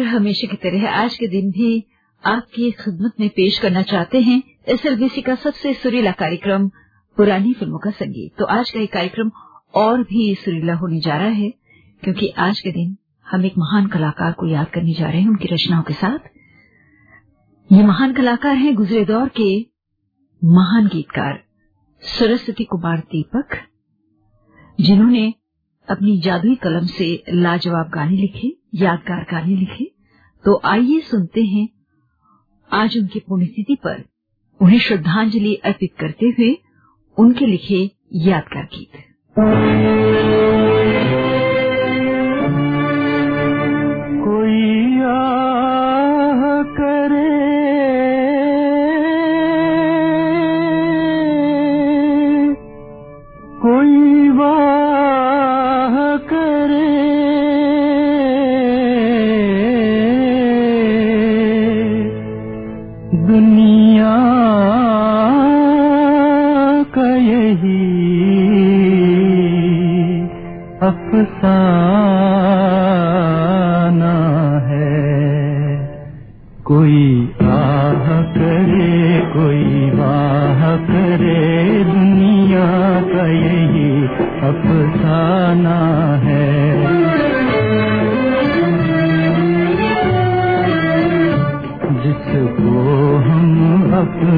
और हमेशा की तरह आज के दिन भी आपकी खिदमत में पेश करना चाहते हैं एसएलबीसी का सबसे सुरीला कार्यक्रम, पुरानी फ़िल्मों का संगीत। तो आज का ये कार्यक्रम और भी सुरीला होने जा रहा है, क्योंकि आज के दिन हम एक महान कलाकार को याद करने जा रहे हैं, उनकी रचनाओं के साथ। ये महान कलाकार हैं गुजरे दौर के महान गीतकार सरस्वती कुमार दीपक, जिन्होंने अपनी जादुई कलम से लाजवाब गाने लिखे, यादगार गाने लिखे तो आइए सुनते हैं आज उनकी पुण्यतिथि पर उन्हें श्रद्धांजलि अर्पित करते हुए उनके लिखे यादगार गीत।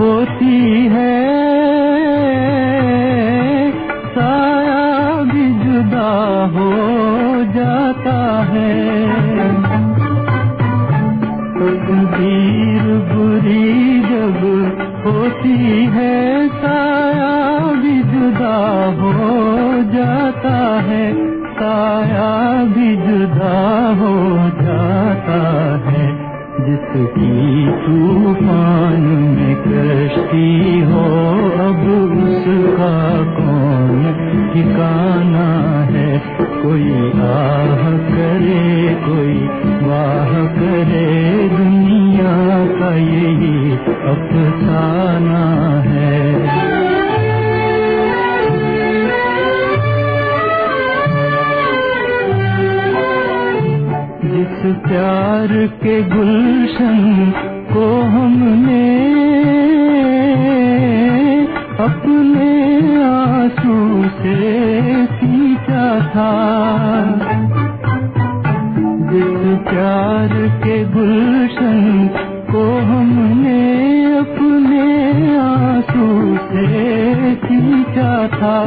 होती है। तूफ़ान में कश्ती हो, अब उसका कौन ठिकाना है? कोई आह करे, कोई वाह करे, दुनिया का यही अफसाना है। प्यार के गुलशन को हमने अपने आँसू से सींचा था। जिस प्यार के गुलशन को हमने अपने आँसू से सींचा था।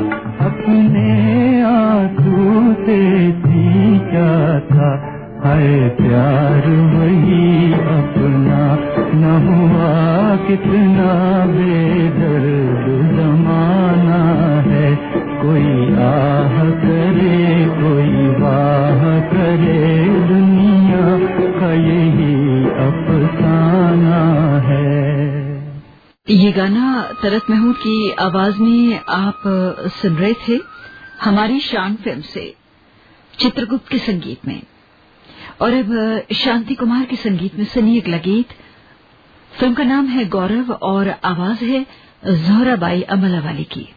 अपने आँसू से सींचा था। है प्यार वही अपना, न हुआ कितना बेदर्द जमाना है। कोई आह करे, कोई वाह करे, दुनिया का यही अफसाना है। ये गाना तरत महमूद की आवाज़ में आप सुन रहे थे, हमारी शान फ़िल्म से, चित्रगुप्त के संगीत में। और अब शांति कुमार के संगीत में सुनी एक लगीत फ़िल्म का नाम है गौरव और आवाज़ है जोहराबाई अमलावाली की।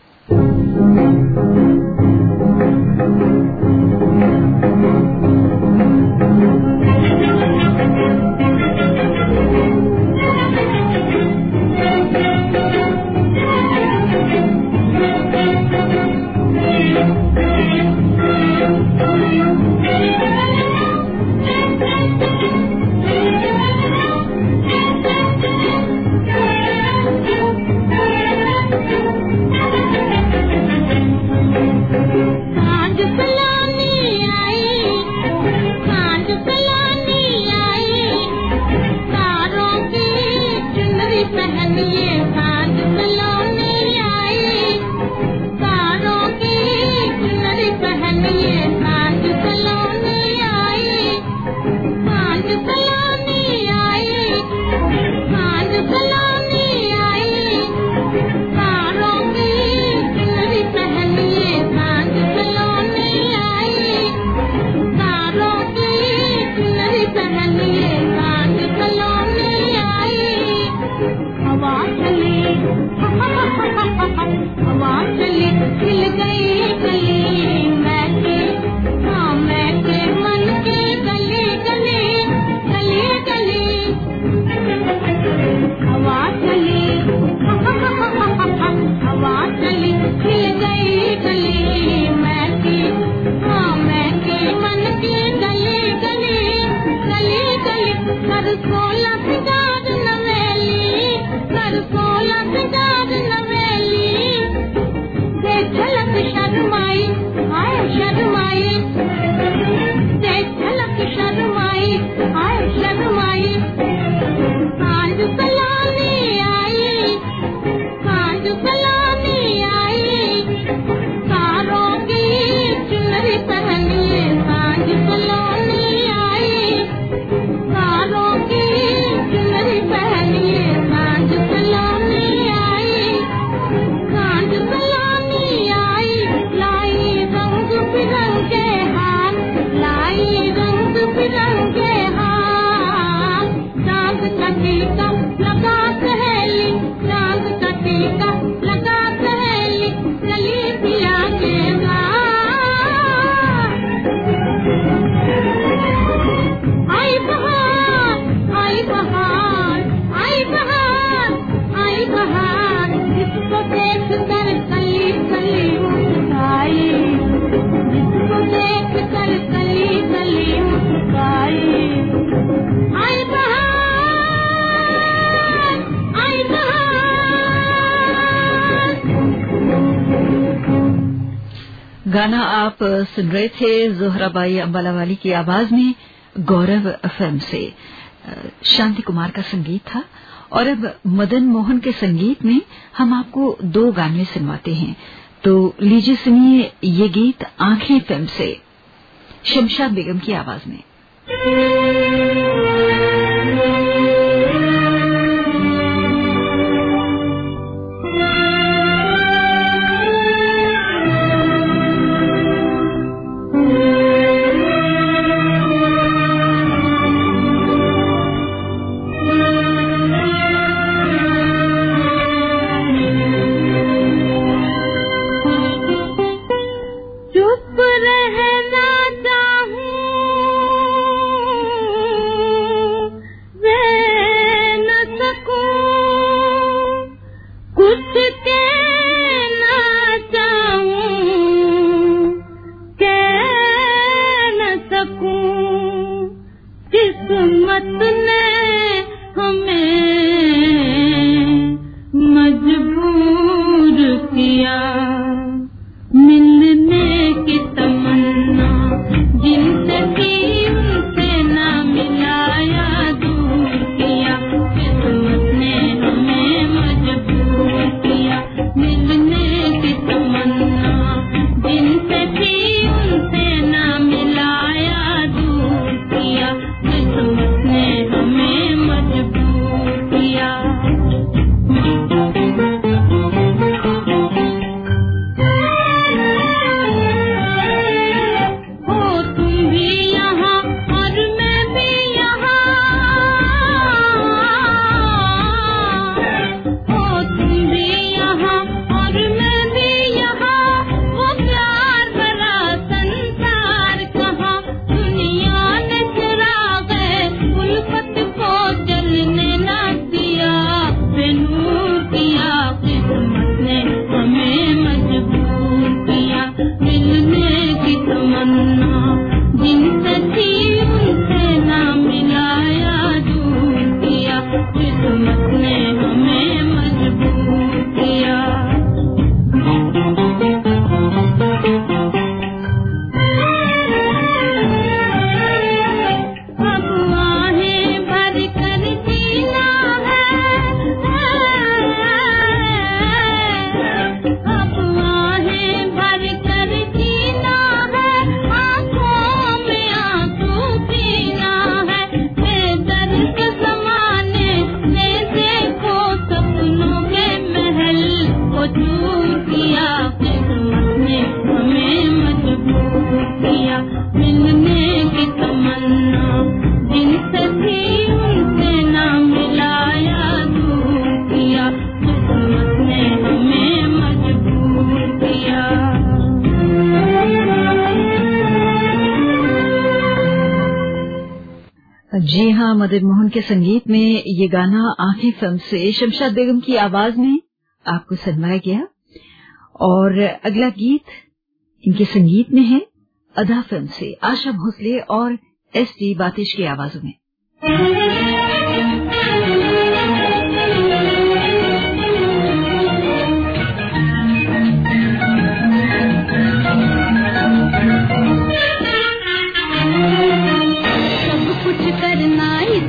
सुन रहे थे जोहराबाई अम्बालावाली की आवाज़ में गौरव फ़िल्म से। शांति कुमार का संगीत था। और अब मदन मोहन के संगीत में हम आपको दो गाने सुनवाते हैं। तो लीजिए सुनिए ये गीत आँखें फ़िल्म से। शमशाद बेगम की आवाज़ में। जी मोहन के संगीत में ये गाना आँखें फ़िल्म से शमशाद बेगम की आवाज़ में आपको सुनवाया गया। और अगला गीत इनके संगीत में है अदा फ़िल्म से। आशा भोसले और एस डी बातिश की आवाजों में।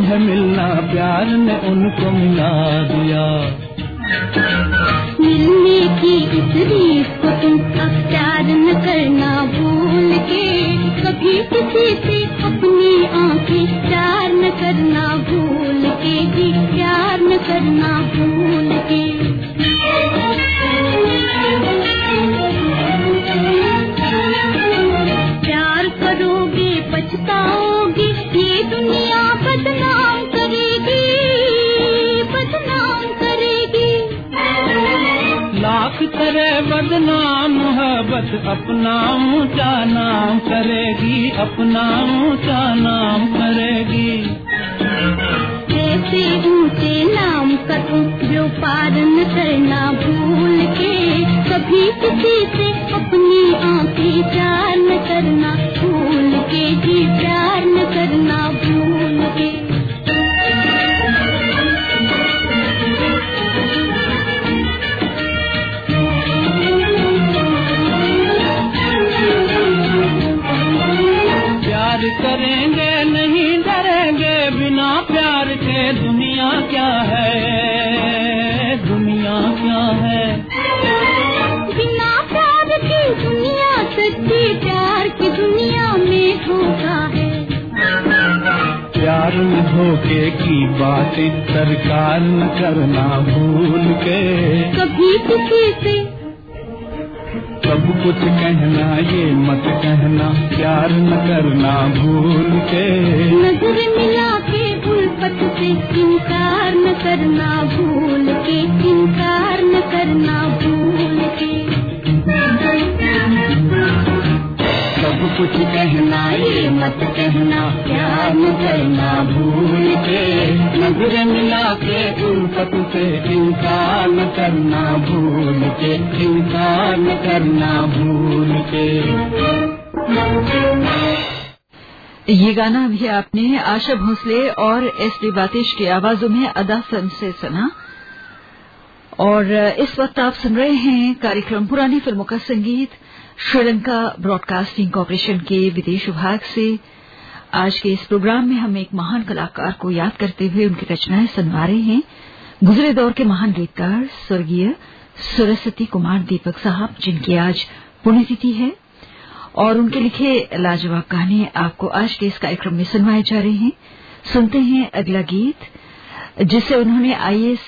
ही मिलना, प्यार ने उनको मिला दिया। मिलने की इतनी को तुम प्यार न करना भूल के। कभी किसी से अपनी अपना ऊँचा नाम करेगी, अपना ऊँचा नाम करेगी। ऐसे ऊँचे नाम का तुम जो पार न करना भूल के, कभी किसी से अपनी आँखें जान करना धोखे की बातें सरकार न करना भूल के। कभी किसी से सब कुछ कहना ये मत कहना प्यार न करना भूल के। नज़र मिला के उल्फत से इनकार न करना भूल के इनकार न करना भूल के। सब कुछ कहना ये मत कहना, प्यार न करना भूल के। नज़र मिला के उल्फत से इनकार न करना भूल के, इनकार न करना भूल के। ये गाना भी आपने आशा भोसले और एस डी बातिश की आवाजों में अदा फ़िल्म से सुना। और, इस वक्त आप सुन रहे हैं कार्यक्रम पुरानी फ़िल्मों का संगीत। श्रीलंका ब्रॉडकास्टिंग कॉरपोरेशन के विदेश विभाग से आज के इस प्रोग्राम में हम एक महान कलाकार को याद करते हुए उनकी रचनाएँ सुनवा रहे हैं। गुजरे दौर के महान गीतकार स्वर्गीय सरस्वती कुमार दीपक साहब, जिनकी आज पुण्यतिथि है, और उनके लिखे लाजवाब गाने आपको आज के इस कार्यक्रम में सुनवाए जा रहे हैं। सुनते हैं अगला गीत, जिसे उन्होंने आईएस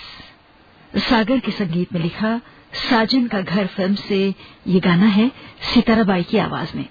सागर के संगीत में लिखा साजन का घर फ़िल्म से ये गाना है सिताराबाई की आवाज़ में।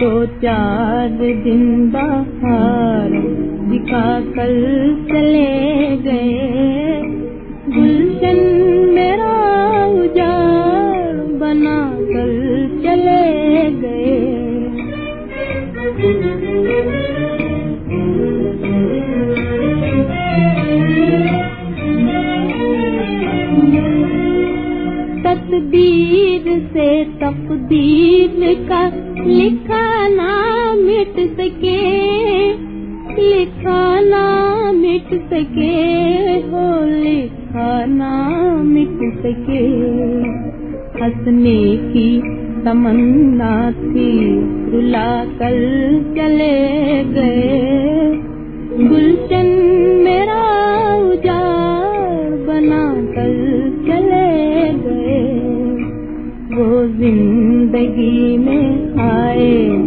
दो चार दिन बाहर दिखा कल चले गए। गुलशन मेरा उजार बना कल चले गए। तकदीर से तकदीर का लिखा ना मिट सके, लिखा ना मिट सके हो, लिखा ना मिट सके। हंसने की तमन्ना थी रुला कर चले गए। गुलशन मेरा उजाड़ बना कर चले गए। वो ज़िंदगी में आए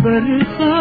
आँखों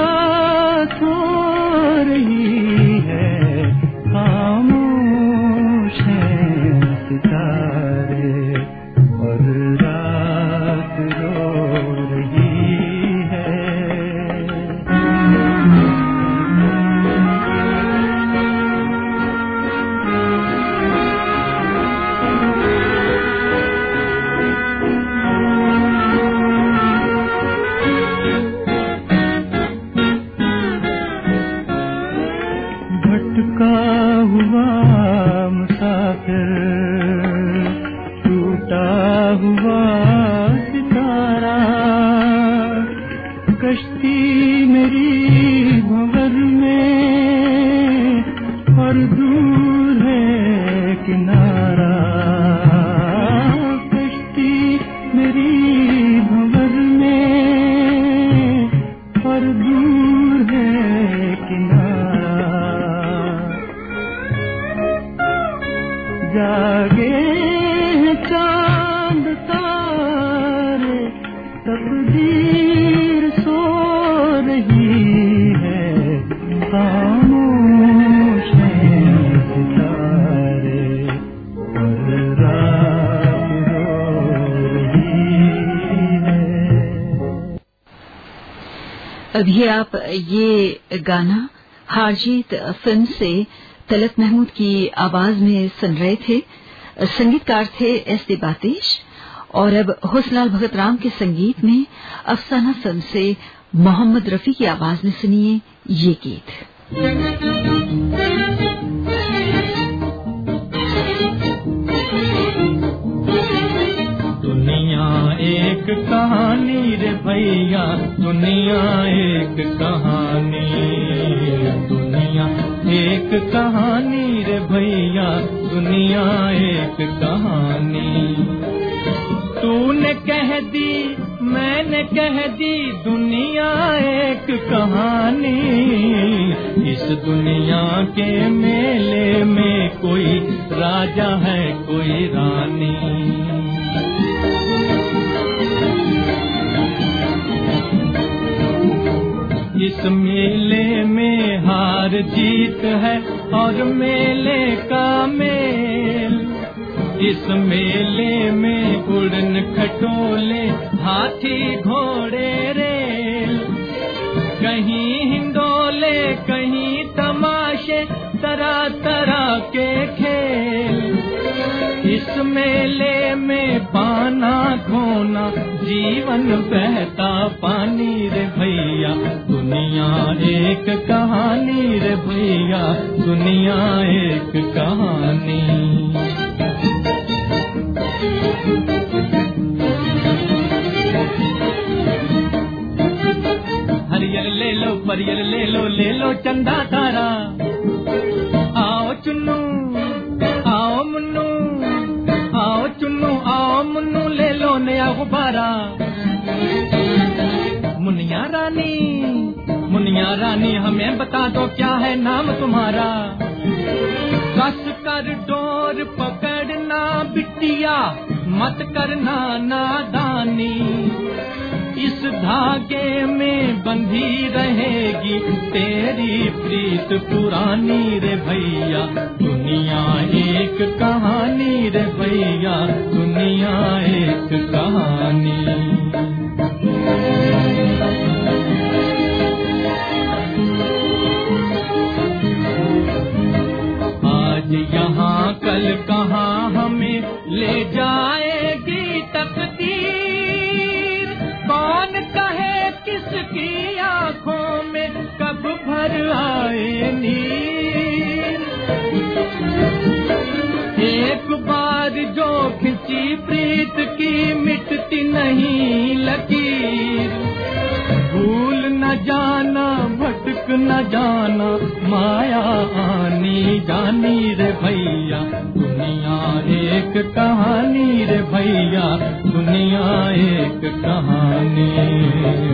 अभी आप, ये गाना हारजीत फ़िल्म से तलत महमूद की आवाज़ में सुन रहे थे। संगीतकार थे एस डी बातेश। और अब हुसलाल भगत राम के संगीत में अफसाना फ़िल्म से मोहम्मद रफी की आवाज़ में सुनिए ये गीत। दुनिया एक कहानी, दुनिया एक कहानी रे भैया, दुनिया एक कहानी। तूने कह दी, मैंने कह दी, दुनिया एक कहानी। इस दुनिया के मेले में कोई राजा है जीत है और मेले का मेल। इस मेले में उड़न खटोले, हाथी घोड़े रेल। कहीं हिंडोले, कहीं तमाशे तरह तरह के खेल। मेले में पाना खोना, जीवन बहता पानी रे भैया। दुनिया एक कहानी रे भैया, दुनिया एक कहानी। हरियल ले लो परियल ले लो ले लो चंदा तारा। आओ चुन्नू मुन्नू ले लो नया गुब्बारा। मुनिया रानी मुनिया रानी, हमें बता दो क्या है नाम तुम्हारा। कस कर डोर पकड़ना बिटिया, मत करना नादानी। इस धागे में बंधी रहेगी तेरी प्रीत पुरानी रे भैया। दुनिया एक कहानी रे भैया, दुनिया एक कहानी। किसकी आँखों में कब भर आए नीर एक बार जो खिंची प्रीत की, मिटती नहीं लकीर भूल न जाना, भटक न जाना, माया आनी जानी रे भैया, दुनिया एक कहानी रे भैया, दुनिया एक कहानी।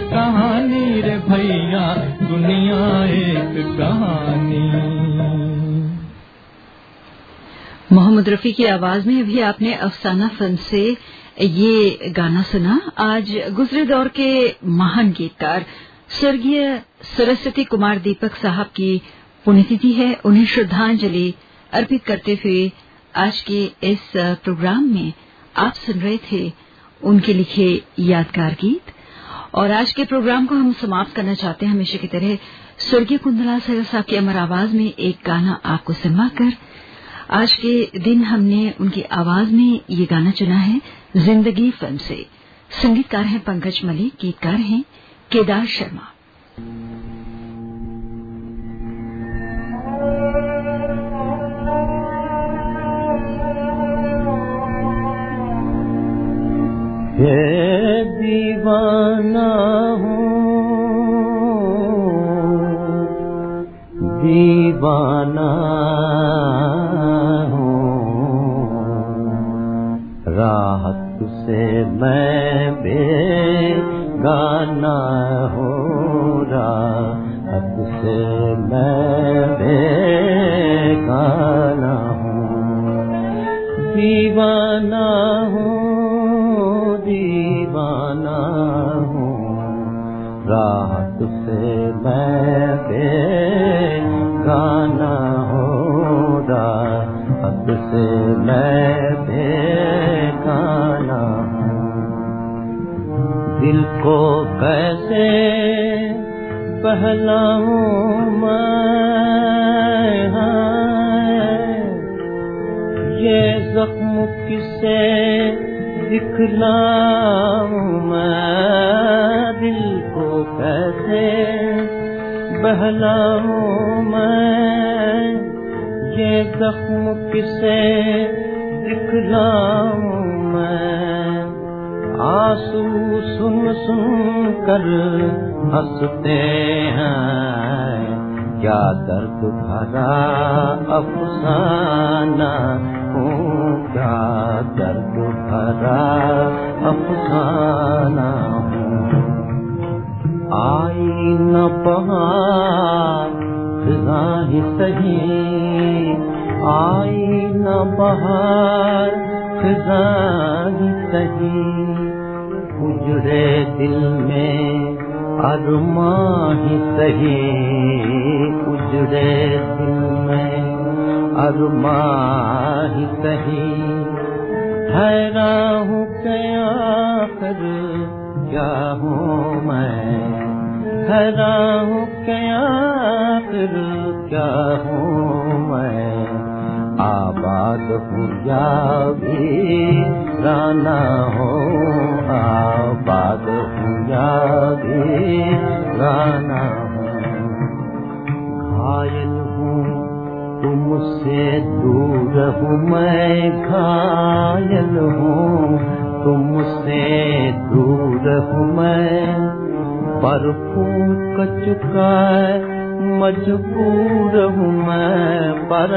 कहानी रे भैया, दुनिया एक कहानी। मोहम्मद रफी की आवाज़ में अभी आपने अफसाना फ़िल्म से ये गाना सुना। आज गुजरे दौर के महान गीतकार स्वर्गीय सरस्वती कुमार दीपक साहब की पुण्यतिथि है। उन्हें श्रद्धांजलि अर्पित करते हुए आज के इस प्रोग्राम में आप सुन रहे थे उनके लिखे यादगार गीत। और आज के प्रोग्राम को हम समाप्त करना चाहते हैं। हमेशा की तरह स्वर्गीय कुंदला सर साहब की अमर आवाज़ में एक गाना आपको सुनवा कर आज के दिन हमने उनकी आवाज़ में ये गाना चुना है, ज़िंदगी फ़िल्म से। संगीतकार हैं पंकज मलिक, गीतकार हैं केदार शर्मा। पहलाऊं मैं हाय, ये जख्म किसे दिखलाऊं मैं दिल को कैसे बहलाऊं मैं? ये जख्म किसे दिखलाऊं मैं? आंसू सुन सुन कर हंसते हैं। क्या दर्द भरा अफसाना हूँ क्या दर्द भरा अफसाना हूँ। आई न बहार फिजा ही सही। आई न बहार ही सही। उजड़े दिल में अरमा ही सही। उजड़े दिल में अरमा ही सही। हैरान हूँ क्या कर क्या हूँ मैं? हैरान हूँ क्या कर क्या हूँ मैं? आबाद हूँ या भी राना हो आबाद हूँ या भी राना हूँ। घायल हूँ तुमसे दूर हूँ मैं घायल हूँ तुमसे दूर हूँ मैं। पर फूक चुका मजबूर हूँ मैं पर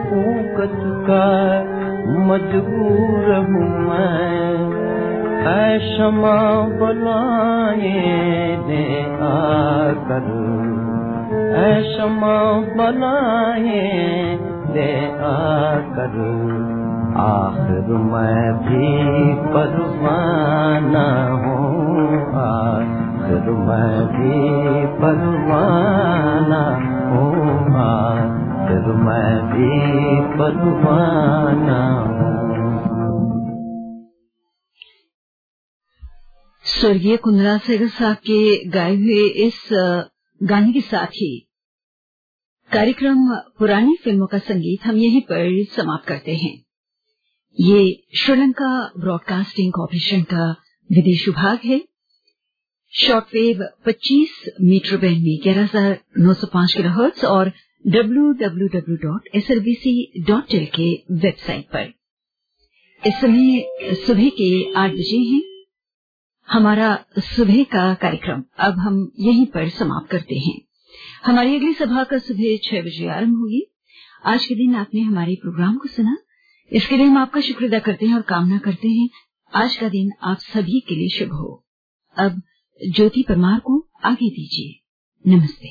फूक चुका मजबूर हूँ मैं ऐ क्षमा बुलाए दे आकर ऐ क्षमा बुलाए दे आकर आखिर मैं भी परवाना हूँ आखिर मैं भी परवाना हूँ आखिर मैं भी परवाना स्वर्गीय कुंदरा सहगल साहब के गाए हुए इस गाने के साथ ही कार्यक्रम, पुरानी फ़िल्मों का संगीत हम यहीं पर समाप्त करते हैं। ये श्रीलंका ब्रॉडकास्टिंग कॉरपोरेशन का विदेश विभाग है। शॉर्टवेव 25 मीटर बैंड में ग्यारह हज़ार नौ सौ पाँच किलोहर्ट्ज और www.slbc.tel के वेबसाइट पर। इस समय सुबह के आठ बजे हैं। हमारा सुबह का कार्यक्रम अब हम यहीं पर समाप्त करते हैं। हमारी अगली सभा का सुबह छह बजे आरंभ होगी। आज के दिन आपने हमारे प्रोग्राम को सुना। इसके लिए हम आपका शुक्र अदा करते हैं और कामना करते हैं। आज का दिन आप सभी के लिए शुभ हो। अब ज्योति परमार को आगे दीजिए। नमस्ते।